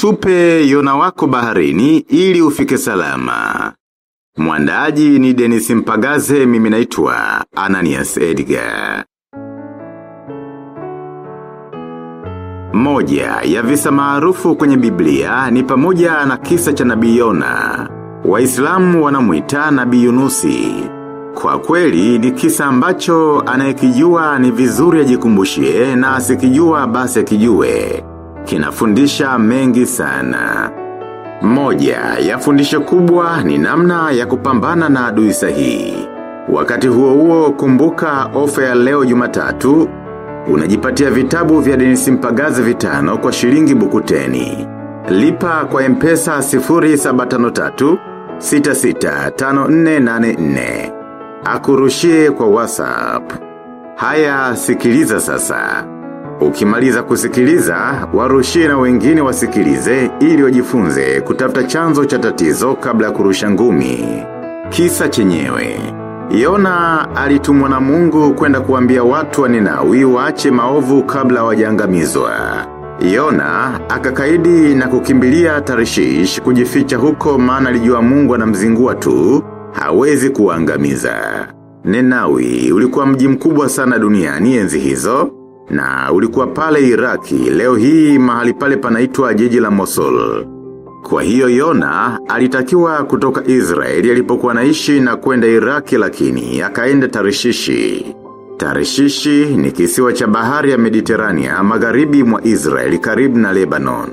Mtupe yona wako baharini ili ufike salama. Mwandaji ni Dennis Mpagaze mimi naitwa Ananias Edgar. Moja ya visa maarufu kwenye Biblia ni pamoja na kisa cha nabii Yona. Waislamu wanamuita nabii Yunusi. Kwa kweli ni kisa ambacho anayekijua ni vizuri ajikumbushie na asikijua basi akijue. Kinafundisha mengi sana. Moja ya fundisho kubwa ni namna ya kupambana na adui sahihi. Wakati huo huo kumbuka ofa ya leo jumatatu, unajipatia vitabu vya denisi mpagazi vitano kwa shilingi bukuteni. Lipa kwa mpesa 0753 665484. Akurushie kwa whatsapp. Haya sikiliza sasa. Ukimaliza kusikiliza, warushie na wengine wasikilize ili wajifunze kutafuta chanzo cha tatizo kabla ya kurusha ngumi. Kisa chenyewe. Yona alitumwa na mungu kwenda kuambia watu wa Ninawi waache maovu kabla wajangamizwa. Yona akakaidi na kukimbilia tarshish kujificha huko maana alijua mungu anamzingua tu, hawezi kuangamiza. Nenawi ulikuwa mji mkubwa sana duniani enzi hizo, na ulikuwa pale Iraki, leo hii mahali pale panaitwa jiji la Mosul. Kwa hiyo Yona, alitakiwa kutoka Israeli alipokuwa naishi na kwenda Iraki lakini, akaenda Tarishishi. Tarishishi ni kisiwa cha bahari ya Mediterania magharibi mwa Israeli karibu na Lebanon.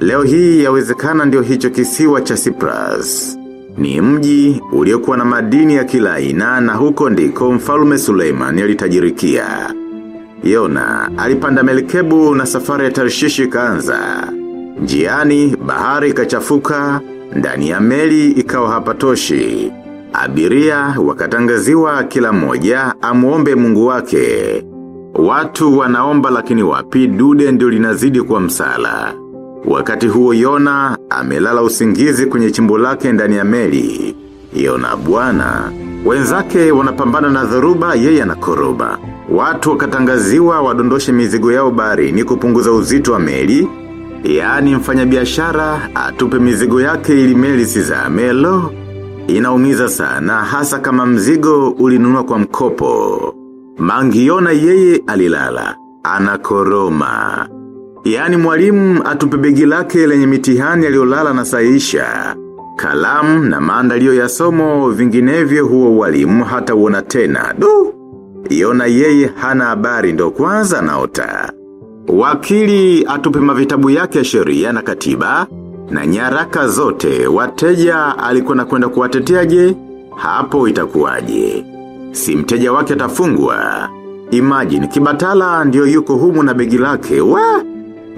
Leo hii yawezekana ndio hicho kisiwa cha Cyprus. Ni mji uliokuwa na madini ya kila aina na huko ndiko mfalume Suleiman alitajirikia. Yona, alipanda melikebu na safari ya tarishishi kaanza. Njiani, bahari ikachafuka, ndani ya meli ikawa hapatoshi. Abiria wakatangaziwa kila moja amuombe mungu wake. Watu wanaomba lakini wapi dude ndio linazidi kwa msala. Wakati huo Yona, amelala usingizi kwenye chimbo lake ndani ya meli. Yona bwana Wenzake wanapambana na dhoruba yeye anakoroba. Watu wakatangaziwa wadondoshe mizigo yao baharini kupunguza uzito wa meli. yani mfanya biashara atupe mizigo yake ili meli siza lo. Inaumiza sana hasa kama mzigo ulinunua kwa mkopo. Mangiona yeye alilala. Anakoroma. yani mwalimu atupe begi lake lenye mitihani aliyolala na saisha. Kalamu na maandalio ya somo vinginevyo huo walimu hata uona tena. Du! Yona yeye hana habari ndo kwanza naota. Wakili atupima vitabu yake ya sheria na katiba na nyaraka zote wateja alikuwa na kwenda kuwateteaje hapo itakuwaje. Si mteja wake atafungwa. Imagine kibatala ndio yuko humu na begi lake. Wa!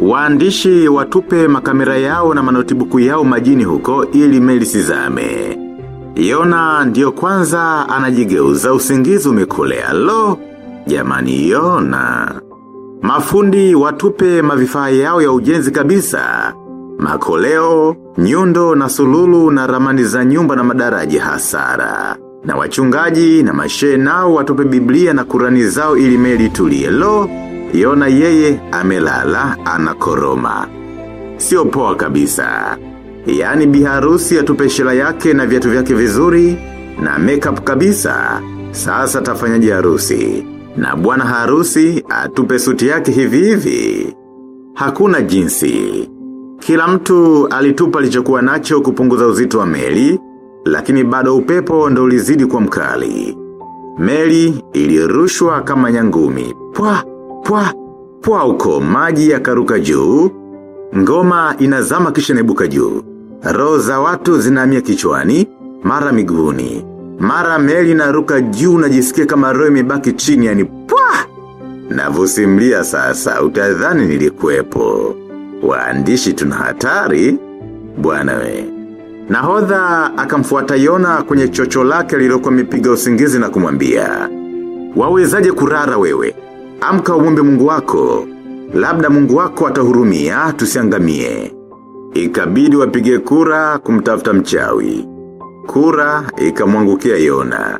Waandishi watupe makamera yao na manotibuku yao majini huko ili meli sizame. Yona ndiyo kwanza anajigeuza usingizi umekulea lo. Jamani Yona. Mafundi watupe mavifaa yao ya ujenzi kabisa. Makoleo, nyundo na sululu na ramani za nyumba na madaraji hasara. Na wachungaji na mashe nao watupe biblia na kurani zao ili meli tulie lo. Yona yeye amelala anakoroma. Sio poa kabisa. Yaani biharusi atupe shela yake na viatu vyake vizuri na makeup kabisa. Sasa tafanyaje harusi. Na bwana harusi atupe suti yake hivi hivi. Hakuna jinsi. Kila mtu alitupa alichokuwa nacho kupunguza uzito wa meli, lakini bado upepo ndo ulizidi kwa mkali. Meli ilirushwa kama nyangumi. Pwa, pwa, pwa uko maji yakaruka juu. Ngoma inazama kisha nebuka juu. Roho za watu zinamia kichwani, mara miguuni. Mara meli inaruka juu najisikia kama roho imebaki chini yani pwa. Navusimlia sasa utadhani nilikuwepo. Waandishi tuna hatari, bwana we. Nahodha akamfuata Yona kwenye chocho lake liloko mipiga usingizi na kumwambia. Wawezaje kurara wewe? Amka umwombe mungu wako. Labda mungu wako atahurumia tusiangamie. Ikabidi wapige kura kumtafuta mchawi. Kura ikamwangukia Yona.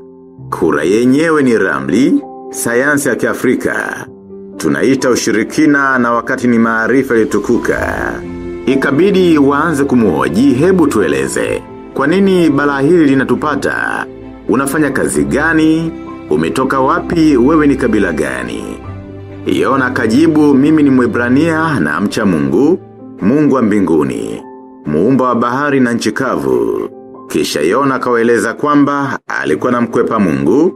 Kura yenyewe ni ramli, sayansi ya kiafrika. Tunaita ushirikina na wakati ni maarifa yalitukuka. Ikabidi waanze kumuhoji hebu tueleze. Kwa nini bala hili linatupata? Unafanya kazi gani? Umetoka wapi wewe ni kabila gani? Yona kajibu mimi ni mwebrania na mcha mungu, mungu wa mbinguni, muumba wa bahari na nchi kavu. Kisha Yona kaweleza kwamba alikuwa na mkwepa mungu,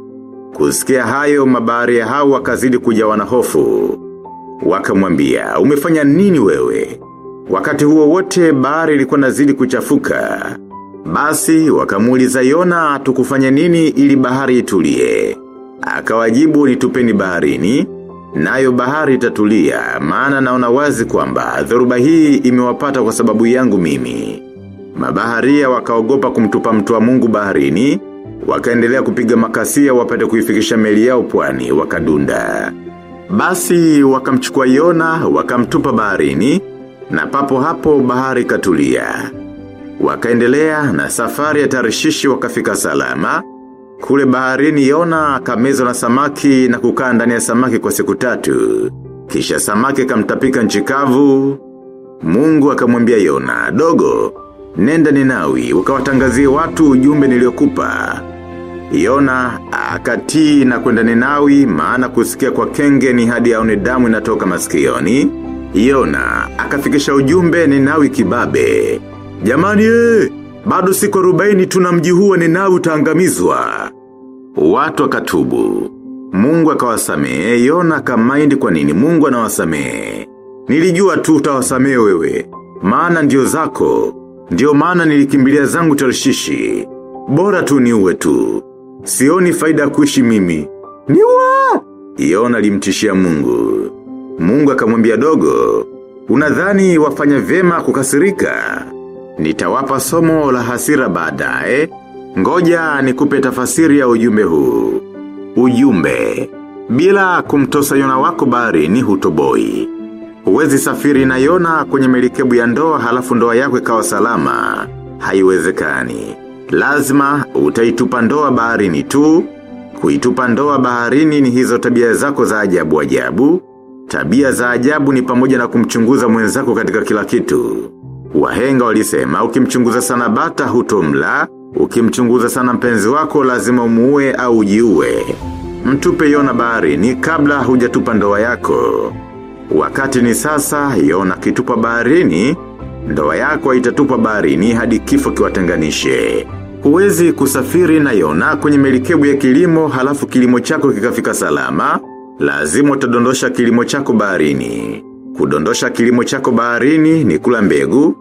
kusikia hayo mabahari ya hao wakazidi kujawa na hofu. Wakamwambia, umefanya nini wewe? Wakati huo wote bahari ilikuwa nazidi kuchafuka. Basi wakamuuliza Yona tukufanya nini ili bahari itulie. Akawajibu nitupeni baharini, nayo bahari itatulia, maana naona wazi kwamba dhoruba hii imewapata kwa sababu yangu mimi. Mabaharia wakaogopa kumtupa mtu wa mungu baharini, wakaendelea kupiga makasia wapate kuifikisha meli yao pwani, wakadunda. Basi wakamchukua Yona, wakamtupa baharini, na papo hapo bahari katulia. Wakaendelea na safari ya tarishishi wakafika salama, kule baharini Yona akamezwa na samaki na kukaa ndani ya samaki kwa siku tatu. Kisha samaki kamtapika nchikavu, mungu akamwambia Yona, dogo, nenda ninawi, ukawatangazie watu ujumbe niliokupa. Yona, akatii na kwenda ninawi maana kusikia kwa kenge ni hadi aone damu inatoka masikioni. Yona, akafikisha ujumbe ninawi kibabe. Jamani ee, bado siku arobaini tuna mji huo ninawi utaangamizwa. Watu wakatubu. Mungu akawasamehe, Yona kamaindi kwa nini Mungu anawasamehe. Nilijua tu utawasamehe wewe, maana ndio zako, ndio maana nilikimbilia zangu tarishishi. Bora tu niuwe tu. Sioni faida kuishi mimi. Niwa! Yona alimtishia mungu. Mungu akamwambia dogo. Unadhani wafanya vyema kukasirika. Nitawapa somo la hasira baadaye. Ngoja nikupe tafasiri ya ujumbe huu. Ujumbe. Bila kumtosa yona wako baharini hutoboi. Huwezi safiri na yona kwenye melikebu ya ndoa halafu ndoa yako ikawa salama. Haiwezekani. Lazima utaitupa ndoa baharini tu, kuitupa ndoa baharini ni hizo tabia zako za ajabu ajabu, tabia za ajabu ni pamoja na kumchunguza mwenzako katika kila kitu. Wahenga walisema ukimchunguza sana bata hutomla, ukimchunguza sana mpenzi wako lazima umuue au ujiue. Mtupe yona baharini kabla hujatupa ndoa yako. Wakati ni sasa yona kitupa baharini, ndoa yako itatupa baharini hadi kifo kiwatenganishe. Huwezi kusafiri na yona kwenye melikebu ya kilimo halafu kilimo chako kikafika salama, lazima utadondosha kilimo chako baharini. Kudondosha kilimo chako baharini ni kula mbegu,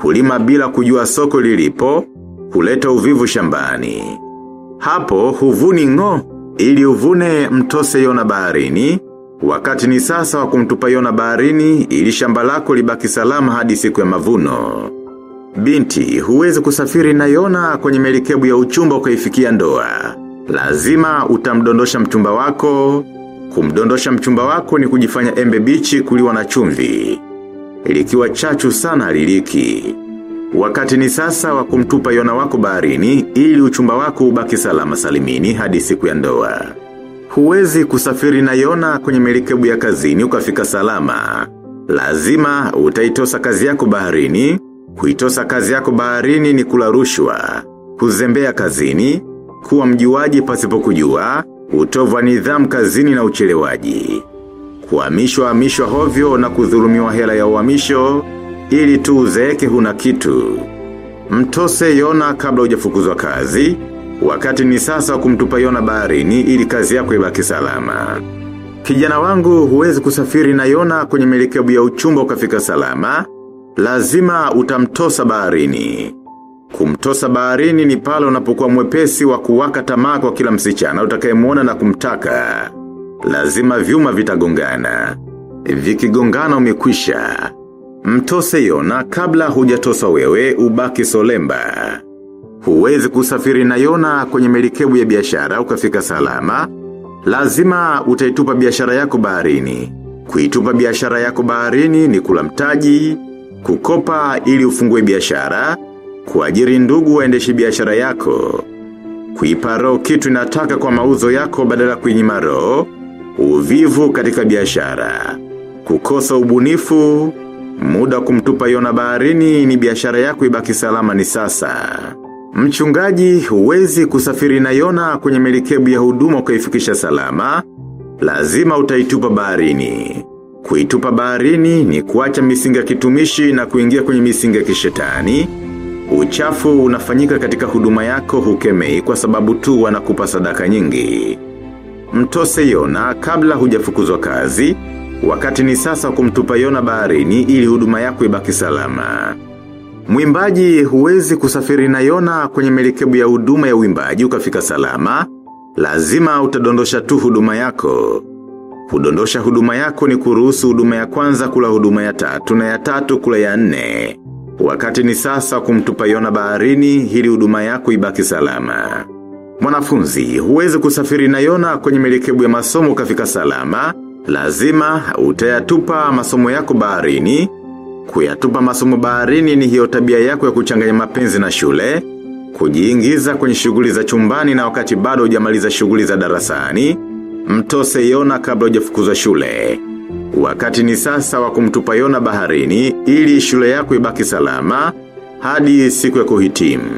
kulima bila kujua soko lilipo, kuleta uvivu shambani. Hapo huvuni ngo, ili uvune mtose yona baharini, wakati ni sasa wa kumtupa yona baharini ili shamba lako libaki salama hadi siku ya mavuno. Binti, huwezi kusafiri na yona kwenye melikebu ya uchumba ukaifikia ndoa. Lazima utamdondosha mchumba wako. Kumdondosha mchumba wako ni kujifanya embe bichi kuliwa na chumvi. Likiwa chachu sana liliki. Wakati ni sasa wa kumtupa yona wako baharini ili uchumba wako ubaki salama salimini hadi siku ya ndoa. Huwezi kusafiri na yona kwenye melikebu ya kazini ukafika salama. Lazima utaitosa kazi yako baharini, kuitosa kazi yako baharini ni kula rushwa, kuzembea kazini, kuwa mjuaji pasipo kujua, utovu wa nidhamu kazini na uchelewaji. Kuhamishwa hamishwa hovyo na kudhulumiwa hela ya uhamisho ili tu uzeeke huna kitu. Mtose yona kabla hujafukuzwa kazi, wakati ni sasa kumtupa yona baharini ili kazi yako ibaki salama. Kijana wangu huwezi kusafiri na yona kwenye melikebu ya uchumba ukafika salama, lazima utamtosa baharini. Kumtosa baharini ni pale unapokuwa mwepesi wa kuwaka tamaa kwa kila msichana utakayemuona na kumtaka. Lazima vyuma vitagongana. Vikigongana umekwisha. Mtose yona kabla hujatosa wewe ubaki solemba. Huwezi kusafiri na yona kwenye merikebu ya biashara ukafika salama. Lazima utaitupa biashara yako baharini. Kuitupa biashara yako baharini ni kula mtaji, kukopa ili ufungue biashara, kuajiri ndugu waendeshe biashara yako. Kuipa roho kitu inataka kwa mauzo yako badala kuinyima roho, uvivu katika biashara. Kukosa ubunifu, Muda kumtupa Yona baharini ni biashara yako ibaki salama ni sasa. Mchungaji huwezi kusafiri na Yona kwenye melikebu ya huduma ukaifikisha salama, lazima utaitupa baharini. Kuitupa baharini ni kuacha misinga kitumishi na kuingia kwenye misinga kishetani. Uchafu unafanyika katika huduma yako hukemei kwa sababu tu wanakupa sadaka nyingi. Mtose Yona kabla hujafukuzwa kazi, wakati ni sasa kumtupa Yona baharini ili huduma yako ibaki salama. Mwimbaji huwezi kusafiri na Yona kwenye melikebu ya huduma ya uimbaji ukafika salama, lazima utadondosha tu huduma yako. Kudondosha huduma yako ni kuruhusu huduma ya kwanza kula huduma ya tatu na ya tatu kula ya nne. Wakati ni sasa kumtupa Yona baharini ili huduma yako ibaki salama. Mwanafunzi, huwezi kusafiri na Yona kwenye melikebu ya masomo kafika salama, lazima utayatupa masomo yako baharini. Kuyatupa masomo baharini ni hiyo tabia yako ya kuchanganya mapenzi na shule, kujiingiza kwenye shughuli za chumbani na wakati bado hujamaliza shughuli za darasani, mtose Yona kabla hujafukuzwa shule. Wakati ni sasa wa kumtupa Yona baharini ili shule yako ibaki salama hadi siku ya kuhitimu.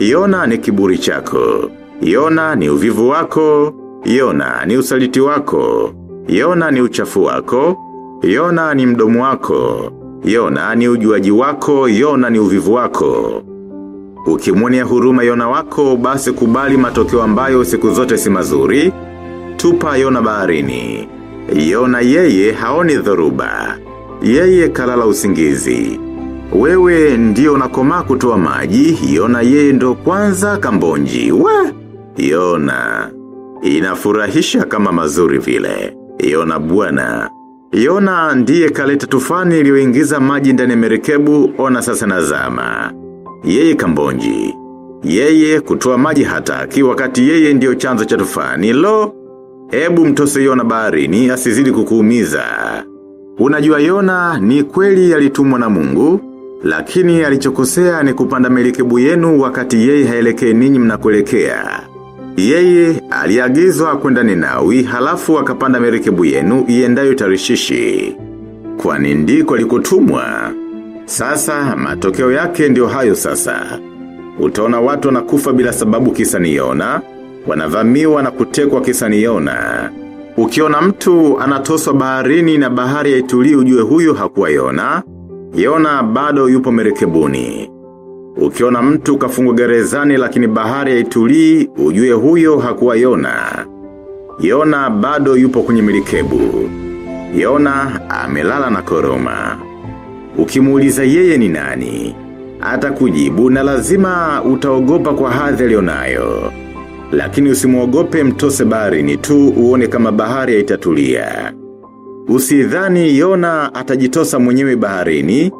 Yona ni kiburi chako. Yona ni uvivu wako. Yona ni usaliti wako. Yona ni uchafu wako. Yona ni mdomo wako. Yona ni ujuaji wako. Yona ni uvivu wako. Ukimwonea huruma Yona wako basi kubali matokeo ambayo siku zote si mazuri. Tupa Yona baharini. Yona yeye haoni dhoruba. Yeye kalala usingizi. Wewe ndio unakomaa kutoa maji, Yona yeye ndo kwanza kambonji. Wa! Yona. Inafurahisha kama mazuri vile. Yona buwana. Yona ndiye kaleta tufani iliyoingiza maji ndani ya merekebu, ona sasa nazama. Yeye kambonji. Yeye kutoa maji hataki wakati yeye ndiyo chanzo cha tufani, lo? Ebu mtose Yona baharini asizidi kukuumiza. Unajua Yona ni kweli alitumwa na mungu, lakini alichokosea ni kupanda merikebu yenu wakati yeye haelekee ninyi mnakoelekea. Yeye aliagizwa kwenda Ninawi halafu akapanda merikebu yenu iendayo tarishishi. Kwani ndiko alikotumwa. Sasa matokeo yake ndio hayo sasa. Utaona watu wanakufa bila sababu kisa niona, wanavamiwa na kutekwa kisa niona. Ukiona mtu anatoswa baharini na bahari ya itulii ujue huyu hakuwa Yona, Yona bado yupo merekebuni. Ukiona mtu kafungwa gerezani lakini bahari ya ujue huyo hakuwa Yona. Yona bado yupo kwenye milikebu. Yona amelala na koroma. Ukimuuliza yeye ni nani? Hata kujibu na lazima utaogopa kwa hadhi alionayo. Lakini usimuogope mtose baharini tu uone kama bahari haitatulia. Usidhani Yona atajitosa mwenyewe baharini,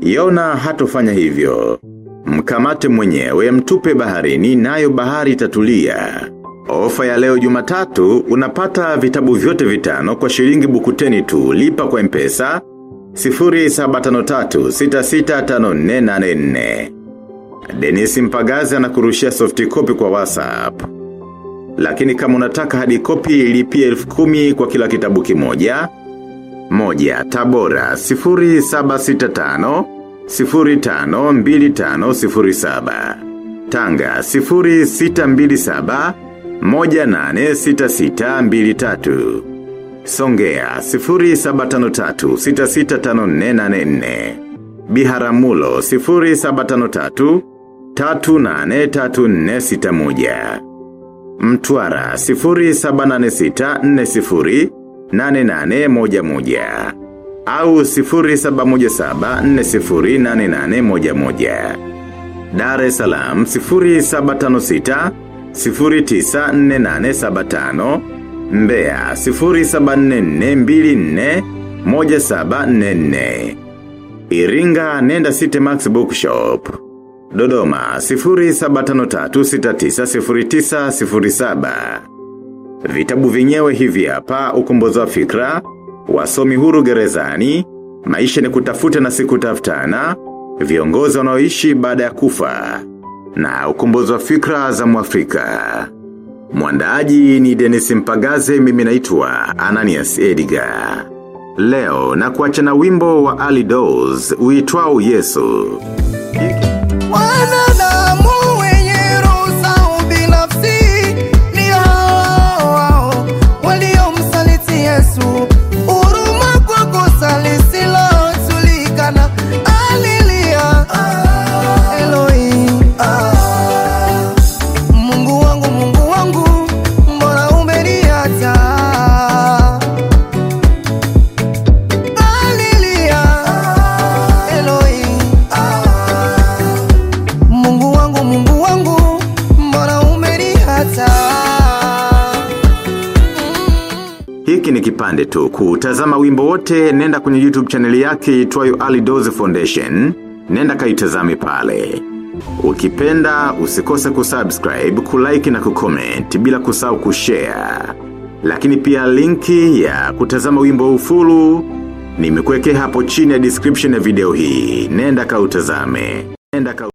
Yona hatofanya hivyo. Mkamate mwenyewe mtupe baharini nayo bahari itatulia. Ofa ya leo jumatatu unapata vitabu vyote vitano kwa shilingi bukuteni tu lipa kwa mpesa 0753665484. Denisi Mpagazi anakurushia soft copy kwa WhatsApp. Lakini kama unataka hadi kopi ilipia elfu kumi kwa kila kitabu kimoja. Moja, Tabora, 0765, 052507. Tanga, 0627, 186623. Songea, 0753, 665484. Biharamulo, 0753, 383461. Mtwara 0786408811 au 0717408811 Dar es Salaam 0756 094875 Mbeya 0744241744 Iringa nenda City Max Bookshop. Dodoma 0753690907 Vitabu vinyewe hivi hapa ukombozi wa fikra, wasomi huru gerezani, maisha ni kutafuta na siku taftana, viongozi wanaoishi baada ya kufa, na ukombozi wa fikra za mwafrika. Mwandaaji ni Dennis Mpagaze mimi naitwa Ananias Edgar. Leo na kuacha na wimbo wa Ali Doors uitwao Yesu. Wanadamu tu kutazama wimbo wote nenda kwenye YouTube channel yake itwayo Ali Doze Foundation. Nenda kaitazame pale. Ukipenda usikose kusubscribe, kulike na kucomment bila kusahau kushare. Lakini pia linki ya kutazama wimbo ufulu nimekuwekea hapo chini ya description ya video hii. Nenda kautazame. Nenda ka